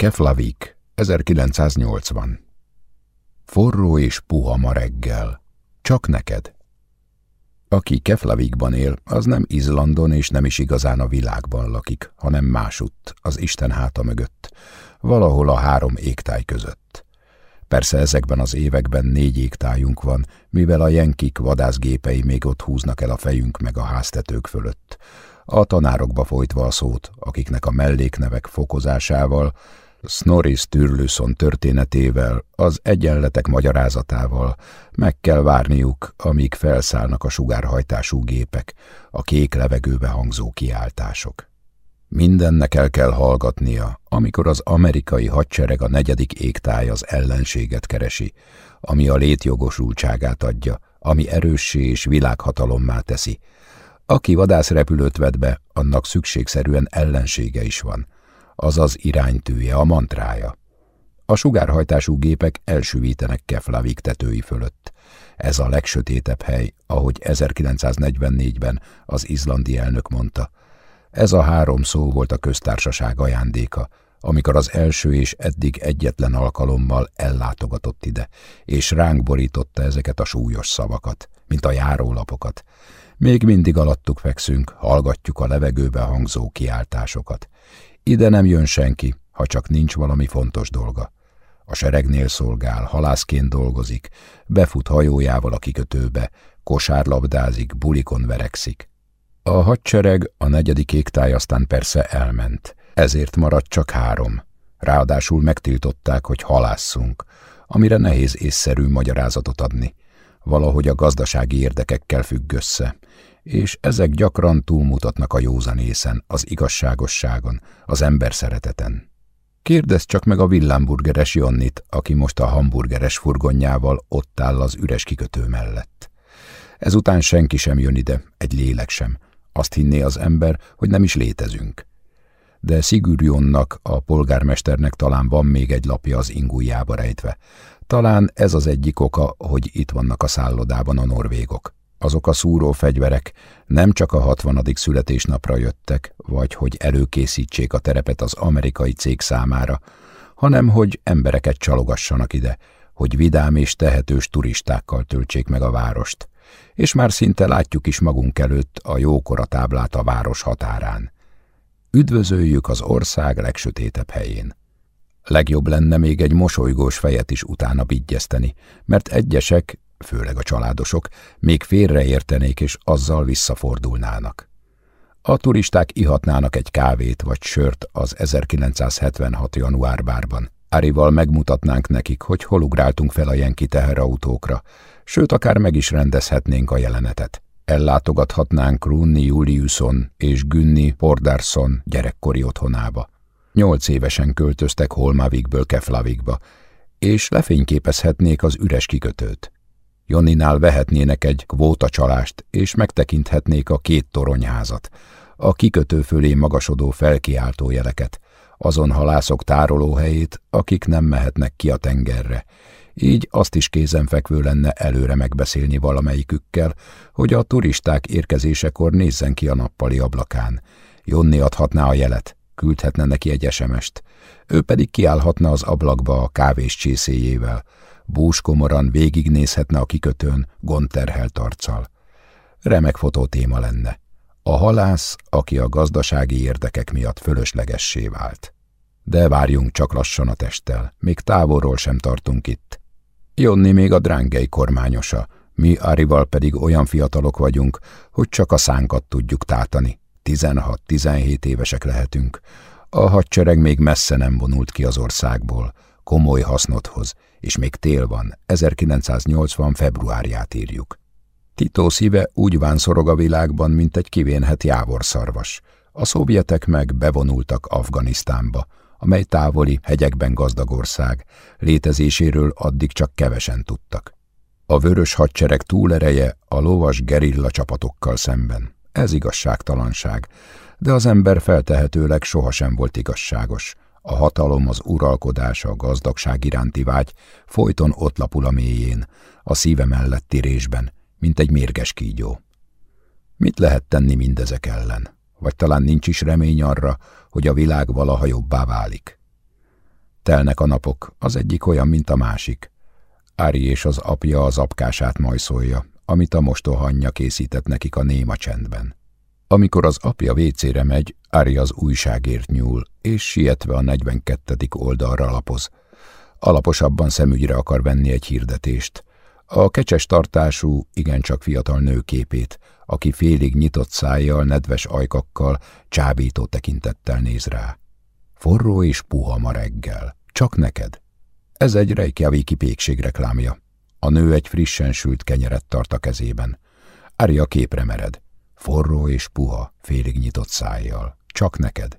Keflavik, 1980 Forró és puha ma reggel. Csak neked. Aki Keflavikban él, az nem Izlandon és nem is igazán a világban lakik, hanem másutt, az Isten háta mögött, valahol a három égtáj között. Persze ezekben az években négy égtájunk van, mivel a jenkik vadászgépei még ott húznak el a fejünk meg a háztetők fölött. A tanárokba folytva a szót, akiknek a melléknevek fokozásával Snorri Sturluson történetével, az egyenletek magyarázatával meg kell várniuk, amíg felszállnak a sugárhajtású gépek, a kék levegőbe hangzó kiáltások. Mindennek el kell hallgatnia, amikor az amerikai hadsereg a negyedik égtáj az ellenséget keresi, ami a létjogosultságát adja, ami erőssé és világhatalommá teszi. Aki vadászrepülőt vet be, annak szükségszerűen ellensége is van – azaz iránytűje, a mantrája. A sugárhajtású gépek elsüvítenek Keflavik tetői fölött. Ez a legsötétebb hely, ahogy 1944-ben az izlandi elnök mondta. Ez a három szó volt a köztársaság ajándéka, amikor az első és eddig egyetlen alkalommal ellátogatott ide, és ránk borította ezeket a súlyos szavakat, mint a járólapokat. Még mindig alattuk fekszünk, hallgatjuk a levegőbe hangzó kiáltásokat. Ide nem jön senki, ha csak nincs valami fontos dolga. A seregnél szolgál, halászként dolgozik, befut hajójával a kikötőbe, kosárlabdázik, bulikon verekszik. A hadsereg, a negyedik égtáj aztán persze elment, ezért maradt csak három. Ráadásul megtiltották, hogy halásszunk, amire nehéz észszerű magyarázatot adni. Valahogy a gazdasági érdekekkel függ össze, és ezek gyakran túlmutatnak a józanészen, az igazságosságon, az ember szereteten. Kérdezd csak meg a villámburgeres Jonnit, aki most a hamburgeres furgonjával ott áll az üres kikötő mellett. Ezután senki sem jön ide, egy lélek sem. Azt hinné az ember, hogy nem is létezünk. De Sigurjónnak, a polgármesternek talán van még egy lapja az ingújába rejtve. Talán ez az egyik oka, hogy itt vannak a szállodában a norvégok. Azok a szúró fegyverek nem csak a 60. születésnapra jöttek, vagy hogy előkészítsék a terepet az amerikai cég számára, hanem hogy embereket csalogassanak ide, hogy vidám és tehetős turistákkal töltsék meg a várost. És már szinte látjuk is magunk előtt a jókora táblát a város határán. Üdvözöljük az ország legsötétebb helyén. Legjobb lenne még egy mosolygós fejet is utána vigyeszteni, mert egyesek, főleg a családosok, még félreértenék és azzal visszafordulnának. A turisták ihatnának egy kávét vagy sört az 1976. januárbárban. Árival megmutatnánk nekik, hogy hol ugráltunk fel a jenki teherautókra, sőt, akár meg is rendezhetnénk a jelenetet. Ellátogathatnánk Runni Juliuson és Günni Pordarson gyerekkori otthonába. Nyolc évesen költöztek Holmavikből Keflavikba, és lefényképezhetnék az üres kikötőt. Joninál vehetnének egy kvótacsalást, és megtekinthetnék a két toronyházat, a kikötő fölé magasodó felkiáltó jeleket, azon halászok tárolóhelyét, akik nem mehetnek ki a tengerre. Így azt is kézenfekvő lenne előre megbeszélni valamelyikükkel, hogy a turisták érkezésekor nézzen ki a nappali ablakán. Jonni adhatná a jelet, küldhetne neki egy esemest, ő pedig kiállhatna az ablakba a kávés csészéjével, búskomoran végignézhetne a kikötőn gondterhelt arccal. Remek fotótéma lenne. A halász, aki a gazdasági érdekek miatt fölöslegessé vált. De várjunk csak lassan a testtel, még távolról sem tartunk itt. Jonni még a drángei kormányosa, mi Árival pedig olyan fiatalok vagyunk, hogy csak a szánkat tudjuk tátani. 16-17 évesek lehetünk. A hadsereg még messze nem vonult ki az országból, komoly hasznot hoz, és még tél van, 1980 februárját írjuk. Tito szíve úgy vánszorog a világban, mint egy kivénhet jávorszarvas. A szovjetek meg bevonultak Afganisztánba, amely távoli, hegyekben gazdag ország, létezéséről addig csak kevesen tudtak. A vörös hadsereg túlereje a lovas gerilla csapatokkal szemben. Ez igazságtalanság, de az ember feltehetőleg sohasem volt igazságos. A hatalom, az uralkodás, a gazdagság iránti vágy folyton ott lapul a mélyén, a szíve melletti résben, mint egy mérges kígyó. Mit lehet tenni mindezek ellen? Vagy talán nincs is remény arra, hogy a világ valaha jobbá válik? Telnek a napok, az egyik olyan, mint a másik. Ári és az apja az apkását majszolja, amit a mostohanyja készített nekik a néma csendben. Amikor az apja vécére megy, Ári az újságért nyúl, és sietve a 42. oldalra lapoz. Alaposabban szemügyre akar venni egy hirdetést. A kecses tartású, igencsak fiatal nő képét, aki félig nyitott szájjal, nedves ajkakkal, csábító tekintettel néz rá. Forró és puha ma reggel. Csak neked. Ez egy Reykjaviki pékség reklámja. A nő egy frissen sült kenyeret tart a kezében. Ária képre mered. Forró és puha, félig nyitott szájjal. Csak neked.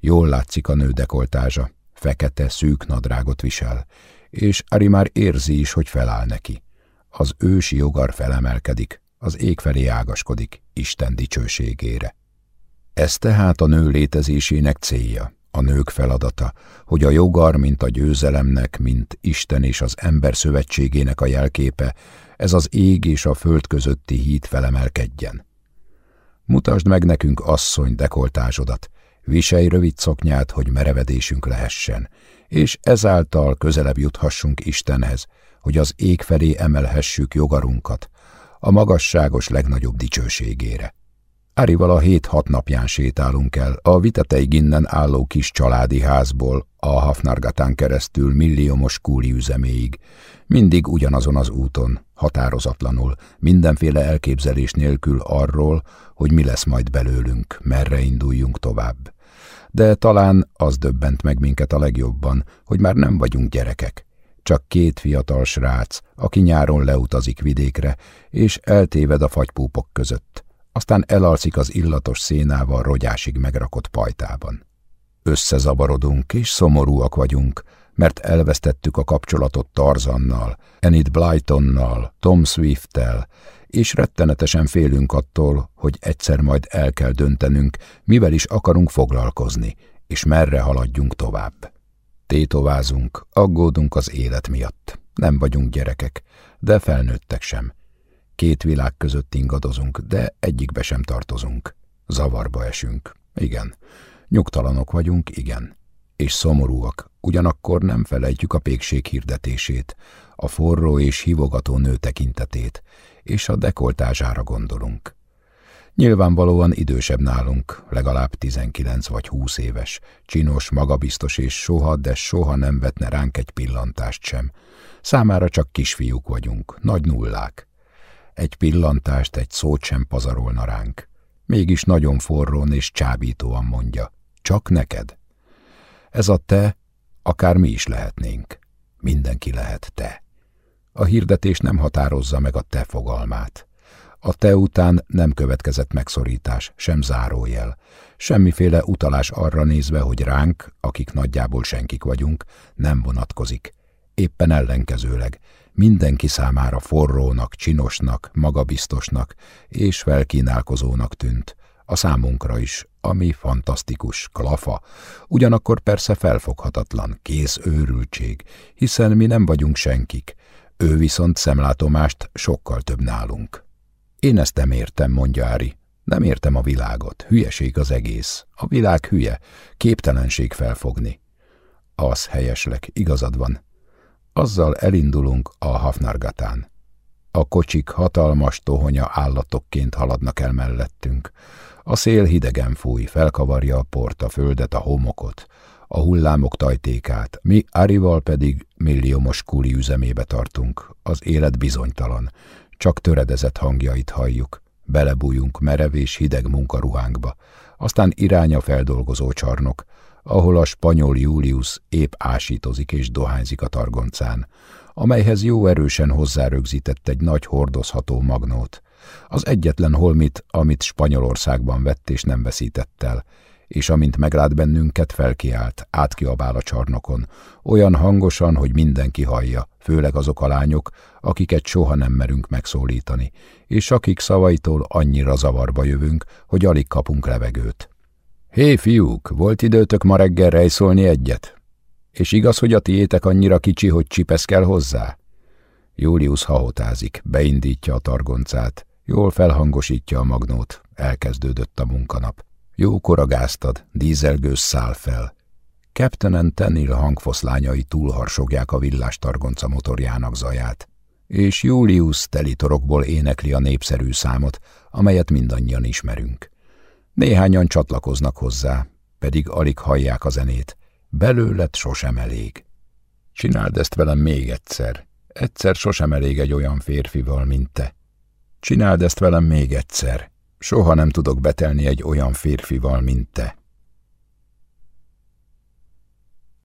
Jól látszik a nő dekoltázsa. Fekete, szűk nadrágot visel, és Ari már érzi is, hogy feláll neki. Az ősi jogar felemelkedik, az ég felé ágaskodik, Isten dicsőségére. Ez tehát a nő létezésének célja, a nők feladata, hogy a jogar, mint a győzelemnek, mint Isten és az ember szövetségének a jelképe, ez az ég és a föld közötti híd felemelkedjen. Mutasd meg nekünk, asszony, dekoltásodat, viselj rövid szoknyát, hogy merevedésünk lehessen, és ezáltal közelebb juthassunk Istenhez, hogy az ég felé emelhessük jogarunkat, a magasságos legnagyobb dicsőségére. Árival a hét-hat napján sétálunk el a Vitateiginnen álló kis családi házból a Hafnargatán keresztül milliómos kúli üzeméig, mindig ugyanazon az úton, határozatlanul, mindenféle elképzelés nélkül arról, hogy mi lesz majd belőlünk, merre induljunk tovább. De talán az döbbent meg minket a legjobban, hogy már nem vagyunk gyerekek. Csak két fiatal srác, aki nyáron leutazik vidékre, és eltéved a fagypúpok között aztán elalszik az illatos szénával rogyásig megrakott pajtában. Összezavarodunk és szomorúak vagyunk, mert elvesztettük a kapcsolatot Tarzannal, Enid Blytonnal, Tom Swift-tel, és rettenetesen félünk attól, hogy egyszer majd el kell döntenünk, mivel is akarunk foglalkozni, és merre haladjunk tovább. Tétovázunk, aggódunk az élet miatt. Nem vagyunk gyerekek, de felnőttek sem. Két világ között ingadozunk, de egyikbe sem tartozunk. Zavarba esünk. Igen. Nyugtalanok vagyunk, igen. És szomorúak, ugyanakkor nem felejtjük a pékség hirdetését, a forró és hívogató nő tekintetét, és a dekoltázsára gondolunk. Nyilvánvalóan idősebb nálunk, legalább 19 vagy 20 éves, csinos, magabiztos és soha, de soha nem vetne ránk egy pillantást sem. Számára csak kisfiúk vagyunk, nagy nullák. Egy pillantást, egy szót sem pazarolna ránk. Mégis nagyon forrón és csábítóan mondja. Csak neked? Ez a te, akár mi is lehetnénk. Mindenki lehet te. A hirdetés nem határozza meg a te fogalmát. A te után nem következett megszorítás, sem zárójel, semmiféle utalás arra nézve, hogy ránk, akik nagyjából senkik vagyunk, nem vonatkozik. Éppen ellenkezőleg, mindenki számára forrónak, csinosnak, magabiztosnak és felkínálkozónak tűnt, a számunkra is, ami fantasztikus, klafa, ugyanakkor persze felfoghatatlan, kész őrültség, hiszen mi nem vagyunk senkik, ő viszont szemlátomást sokkal több nálunk. Én ezt nem értem, mondja Ári. Nem értem a világot, hülyeség az egész. A világ hülye, képtelenség felfogni. Az helyeslek, igazad van, azzal elindulunk a Hafnargatán. A kocsik hatalmas tohonya állatokként haladnak el mellettünk. A szél hidegen fúj, felkavarja a port, a földet, a homokot, a hullámok tajtékát, mi Arival pedig milliómos kúli üzemébe tartunk. Az élet bizonytalan, csak töredezett hangjait halljuk. Belebújunk merev és hideg munkaruhánkba, aztán irány a feldolgozó csarnok, ahol a spanyol Julius épp ásítozik és dohányzik a targoncán, amelyhez jó erősen hozzárögzített egy nagy hordozható magnót, az egyetlen holmit, amit Spanyolországban vett és nem veszített el, és amint meglát bennünket, felkiált, átkiabál a csarnokon, olyan hangosan, hogy mindenki hallja, főleg azok a lányok, akiket soha nem merünk megszólítani, és akik szavaitól annyira zavarba jövünk, hogy alig kapunk levegőt. Hé, fiúk, volt időtök ma reggel rejszolni egyet? És igaz, hogy a tiétek annyira kicsi, hogy csipeszkel hozzá? Julius hahotázik, beindítja a targoncát, jól felhangosítja a magnót, elkezdődött a munkanap. Jó koragáztad, dízelgőz száll fel. Captain Tenil hangfoszlányai túlharsogják a villás targonca motorjának zaját, és Julius telitorokból énekli a népszerű számot, amelyet mindannyian ismerünk. Néhányan csatlakoznak hozzá, pedig alig hallják a zenét. Belőled sosem elég. Csináld ezt velem még egyszer. Egyszer sosem elég egy olyan férfival, mint te. Csináld ezt velem még egyszer. Soha nem tudok betelni egy olyan férfival, mint te.